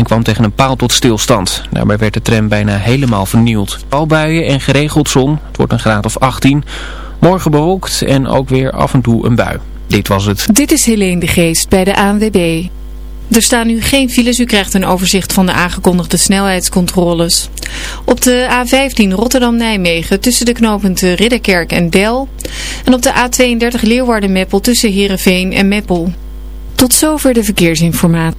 en kwam tegen een paal tot stilstand. Daarbij werd de tram bijna helemaal vernield. Balbuien en geregeld zon, het wordt een graad of 18. Morgen bewolkt en ook weer af en toe een bui. Dit was het. Dit is Helene de Geest bij de ANWB. Er staan nu geen files. U krijgt een overzicht van de aangekondigde snelheidscontroles. Op de A15 Rotterdam-Nijmegen tussen de knooppunten Ridderkerk en Del. En op de A32 Leeuwarden-Meppel tussen Heerenveen en Meppel. Tot zover de verkeersinformatie.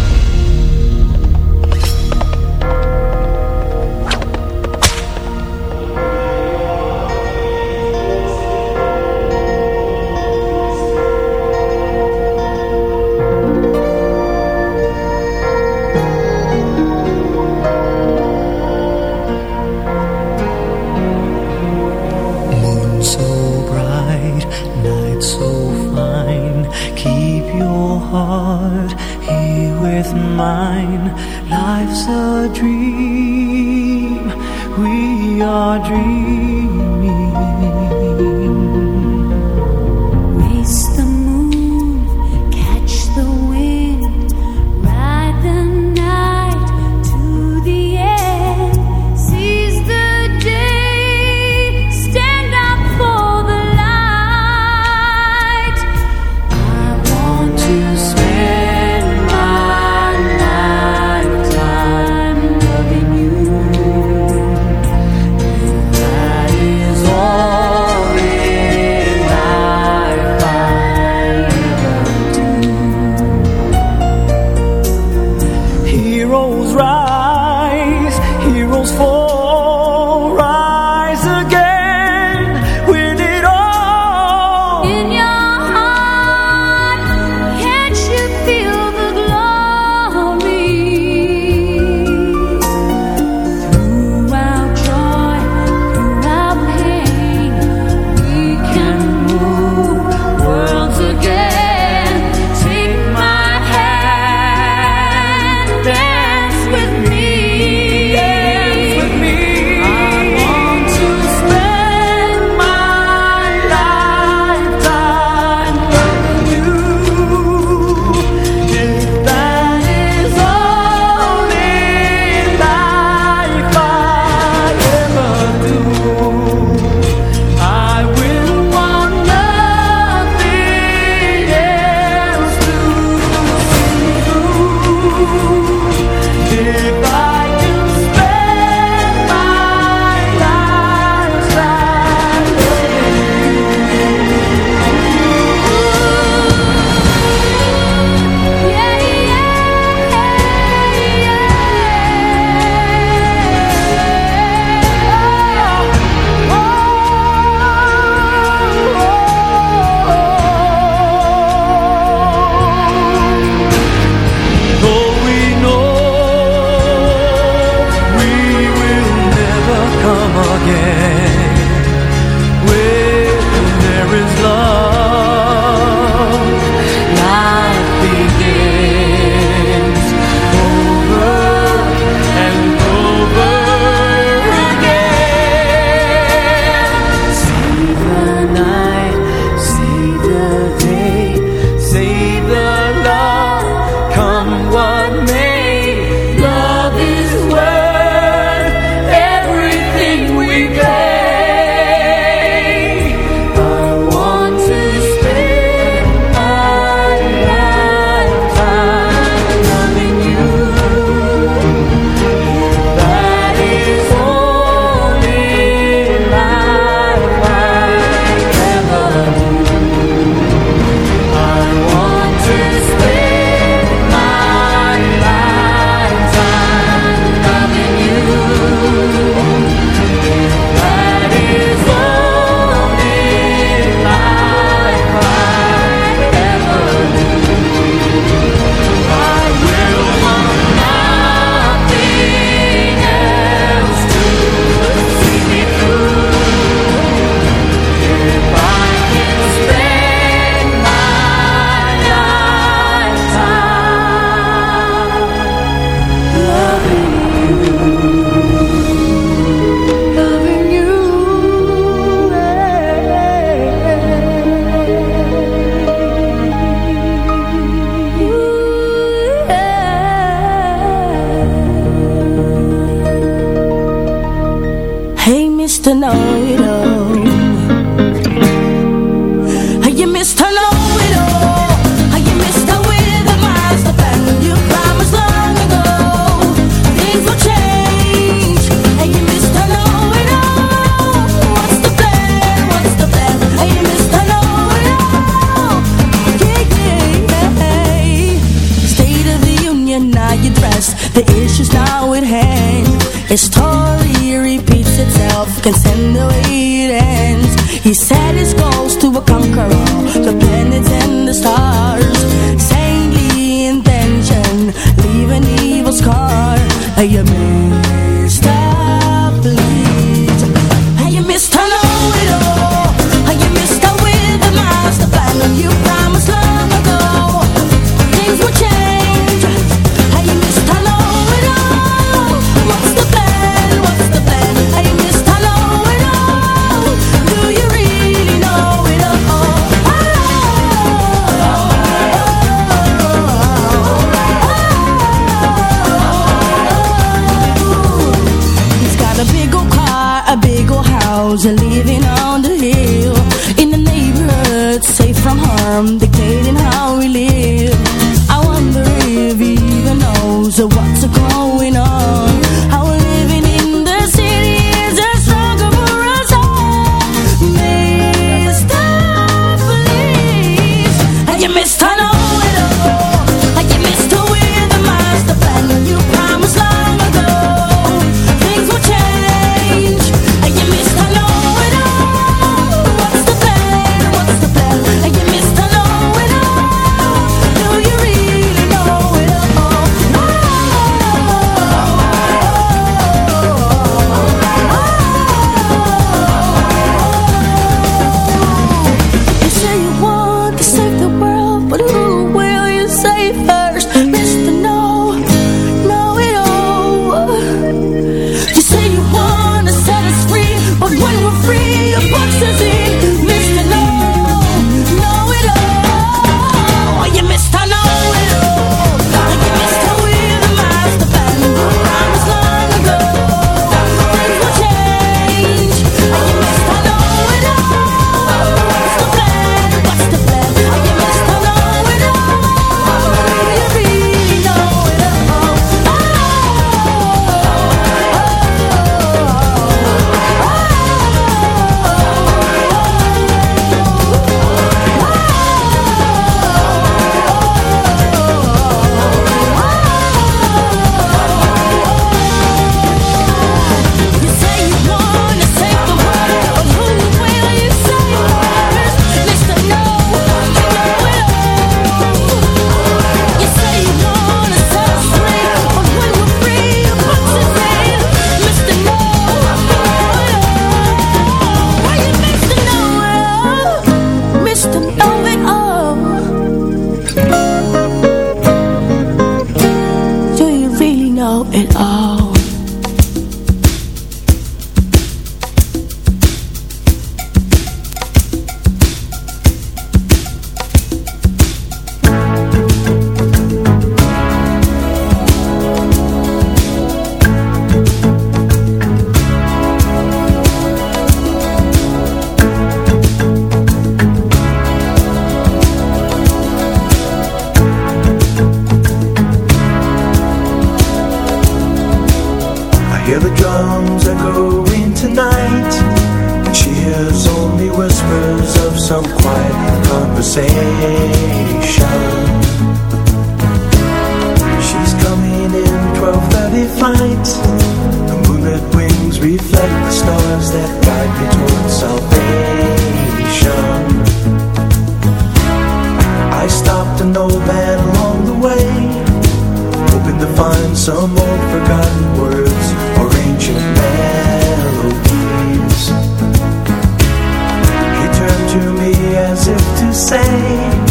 Say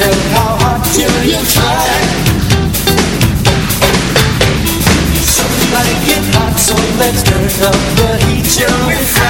Take how hard till you try Somebody hot so let's turn up the heat till we? fry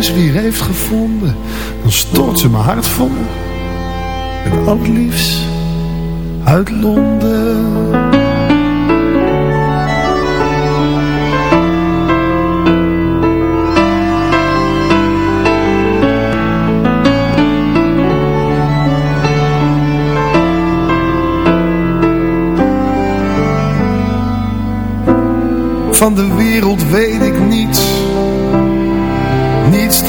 huis weer heeft gevonden, dan stort ze mijn hart vol. Met al liefst uit Londen. Van de wereld weet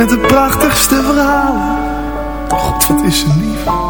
Met de prachtigste verhalen. God, wat is ze lief.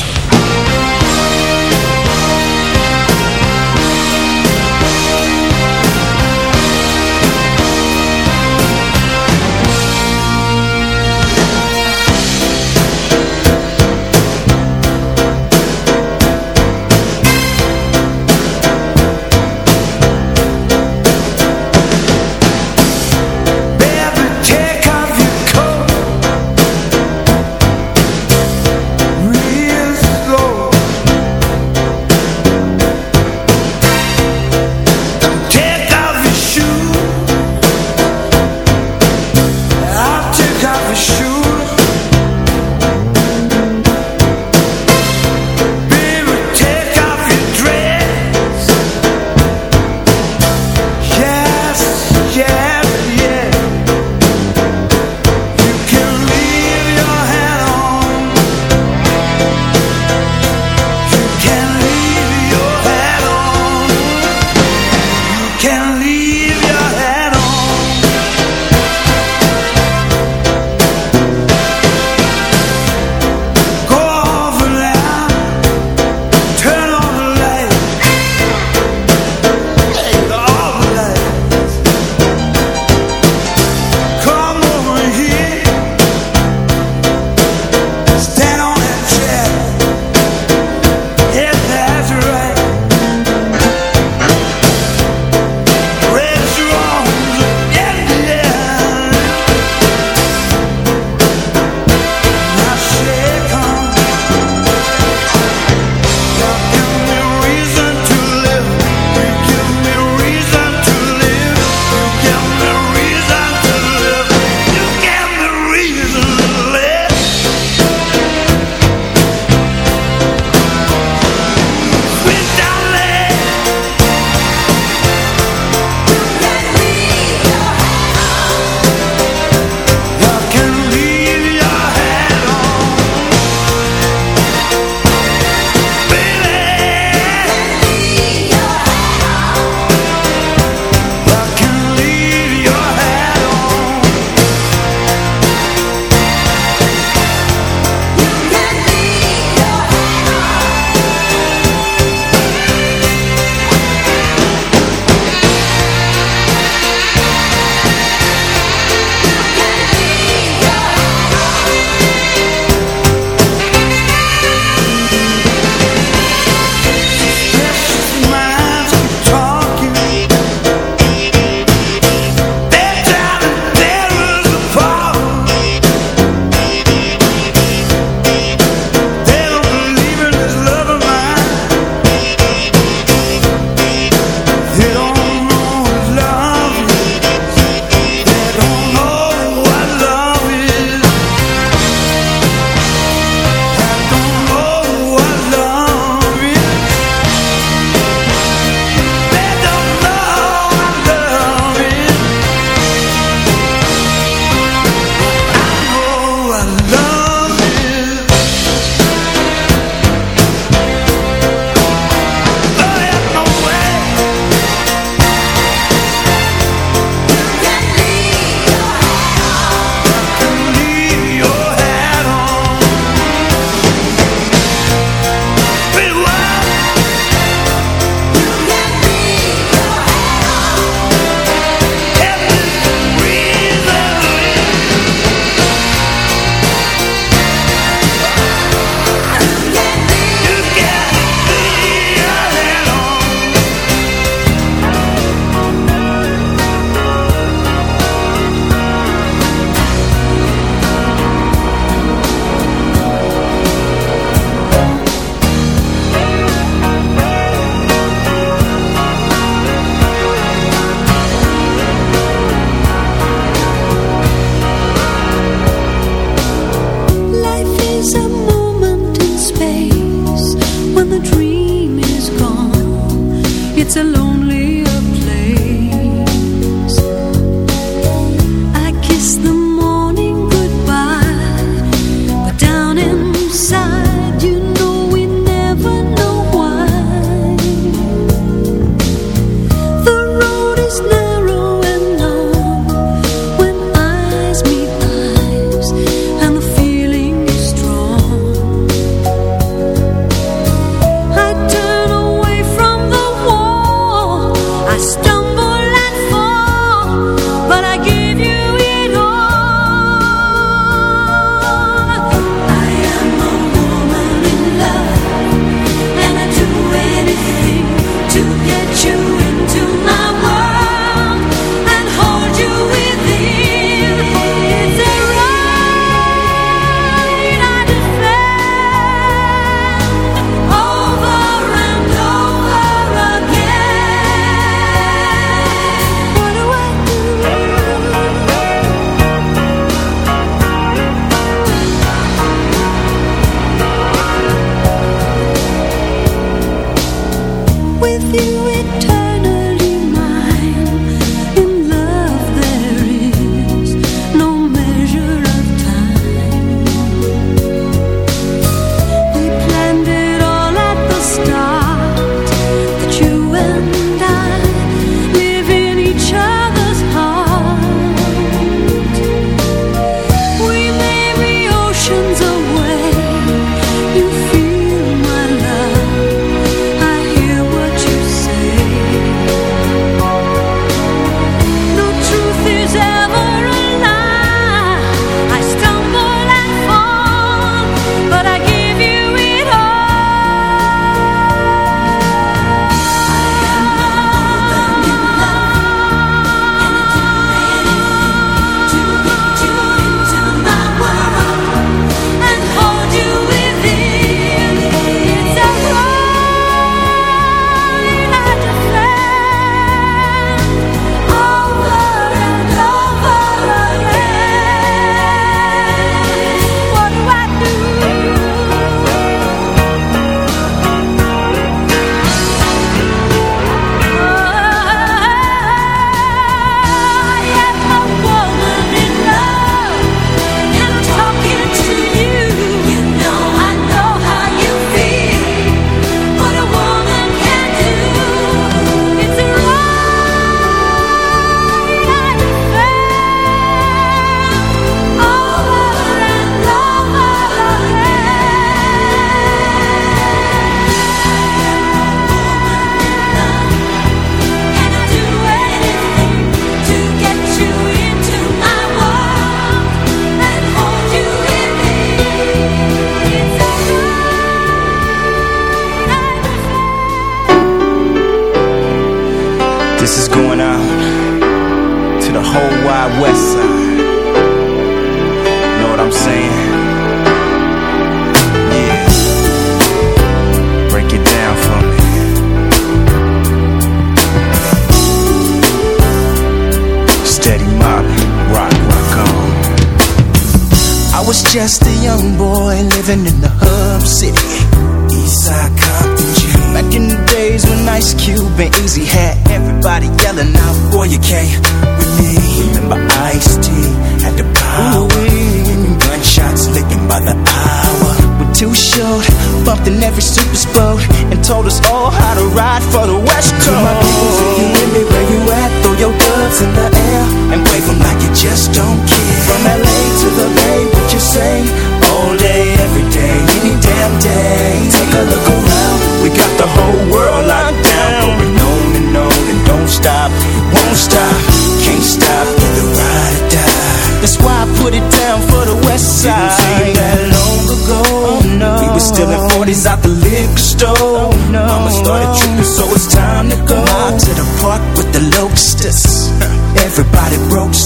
Your in the air and wave 'em like you just don't care. From LA to the Bay, what you say? All day, every day, any damn day. Take a look around, we got the whole world locked down. Going on and on and don't stop, won't stop, can't stop, either ride or die. That's why I put it down for the West Side. Didn't seem that long ago. Oh, no. We were still in 40s out the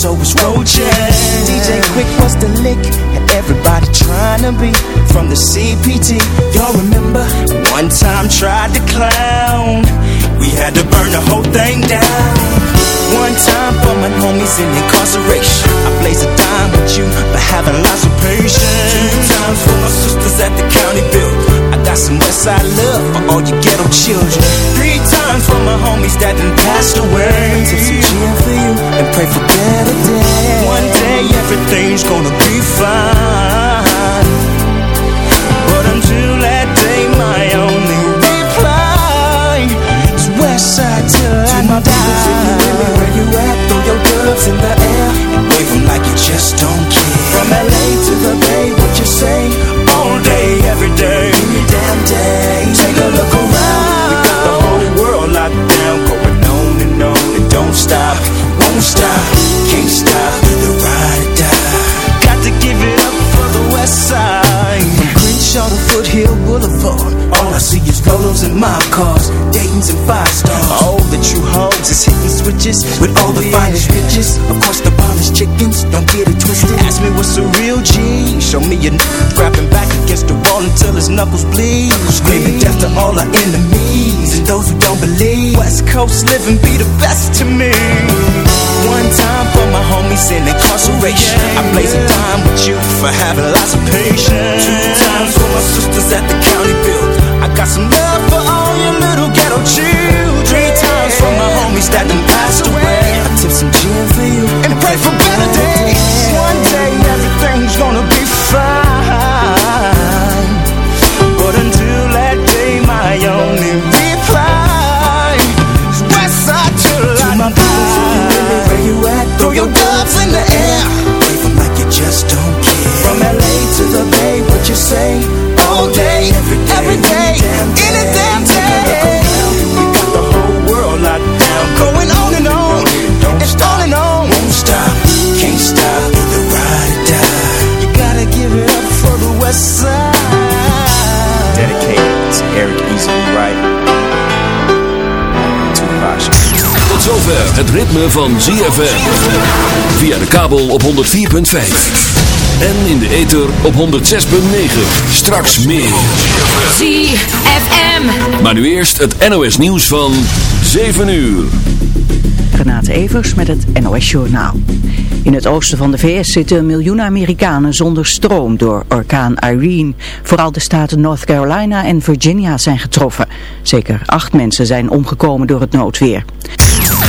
so it's roaches. DJ Quick was the lick, and everybody trying to be from the CPT. Y'all remember? One time tried to clown. We had to burn the whole thing down. One time for my homies in incarceration. I blaze a dime with you for having lots of patience. Two times for my sisters at the county build. I got some Westside love for all you ghetto children. Three times for my homies that done passed away. Take some cheer for you and pray for better days. One day everything's gonna be fine. But until that day, my only reply is Westside till I die. If you with me where you at, throw your gloves in the air and wave like you just don't care. From LA to the Bay, mob cars, Dayton's and five stars. All that you hoes is hitting switches with all the finest bitches. Of course, the polished chickens, don't get it twisted. Ask me what's a real G. Show me a n grabbing back against the wall until his knuckles bleed. Screaming death to all our enemies those who don't believe. West Coast living be the best to me. One time for my homies in incarceration. I blaze a dime with you for having lots of patience. Two times for my sisters at the county build. I got some love for all your little ghetto children. Three times for my homies that done passed away. I tip some gin for you and pray for better days. Zover het ritme van ZFM. Via de kabel op 104.5. En in de ether op 106.9. Straks meer. ZFM. Maar nu eerst het NOS nieuws van 7 uur. Renate Evers met het NOS Journaal. In het oosten van de VS zitten miljoenen Amerikanen zonder stroom door orkaan Irene. Vooral de staten North Carolina en Virginia zijn getroffen. Zeker acht mensen zijn omgekomen door het noodweer.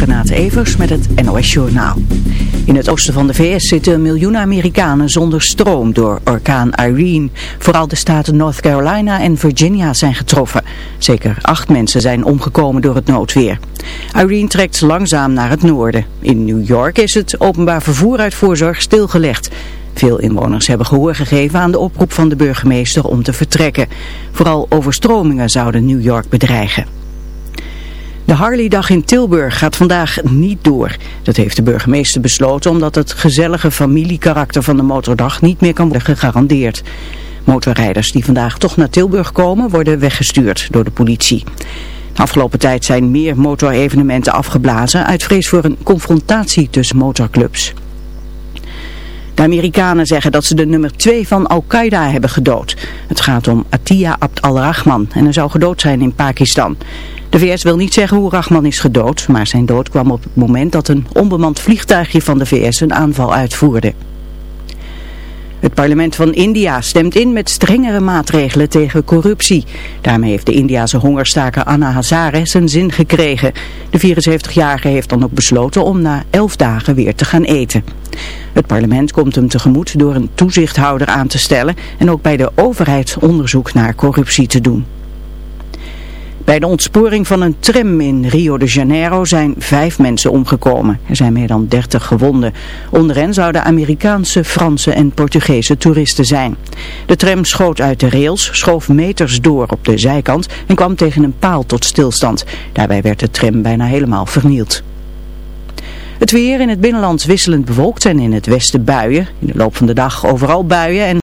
Renate Evers met het NOS Journaal. In het oosten van de VS zitten miljoenen Amerikanen zonder stroom door orkaan Irene. Vooral de staten North Carolina en Virginia zijn getroffen. Zeker acht mensen zijn omgekomen door het noodweer. Irene trekt langzaam naar het noorden. In New York is het openbaar vervoer uit voorzorg stilgelegd. Veel inwoners hebben gehoor gegeven aan de oproep van de burgemeester om te vertrekken. Vooral overstromingen zouden New York bedreigen. De Harley-dag in Tilburg gaat vandaag niet door. Dat heeft de burgemeester besloten omdat het gezellige familiekarakter van de motordag niet meer kan worden gegarandeerd. Motorrijders die vandaag toch naar Tilburg komen worden weggestuurd door de politie. Afgelopen tijd zijn meer motorevenementen afgeblazen uit vrees voor een confrontatie tussen motorclubs. De Amerikanen zeggen dat ze de nummer 2 van Al-Qaeda hebben gedood. Het gaat om Atiyah Abd al-Rahman en hij zou gedood zijn in Pakistan. De VS wil niet zeggen hoe Rahman is gedood, maar zijn dood kwam op het moment dat een onbemand vliegtuigje van de VS een aanval uitvoerde. Het parlement van India stemt in met strengere maatregelen tegen corruptie. Daarmee heeft de Indiase hongerstaker Anna Hazare zijn zin gekregen. De 74-jarige heeft dan ook besloten om na 11 dagen weer te gaan eten. Het parlement komt hem tegemoet door een toezichthouder aan te stellen en ook bij de overheid onderzoek naar corruptie te doen. Bij de ontsporing van een tram in Rio de Janeiro zijn vijf mensen omgekomen. Er zijn meer dan dertig gewonden. Onder hen zouden Amerikaanse, Franse en Portugese toeristen zijn. De tram schoot uit de rails, schoof meters door op de zijkant en kwam tegen een paal tot stilstand. Daarbij werd de tram bijna helemaal vernield. Het weer in het binnenland wisselend bewolkt en in het westen buien. In de loop van de dag overal buien en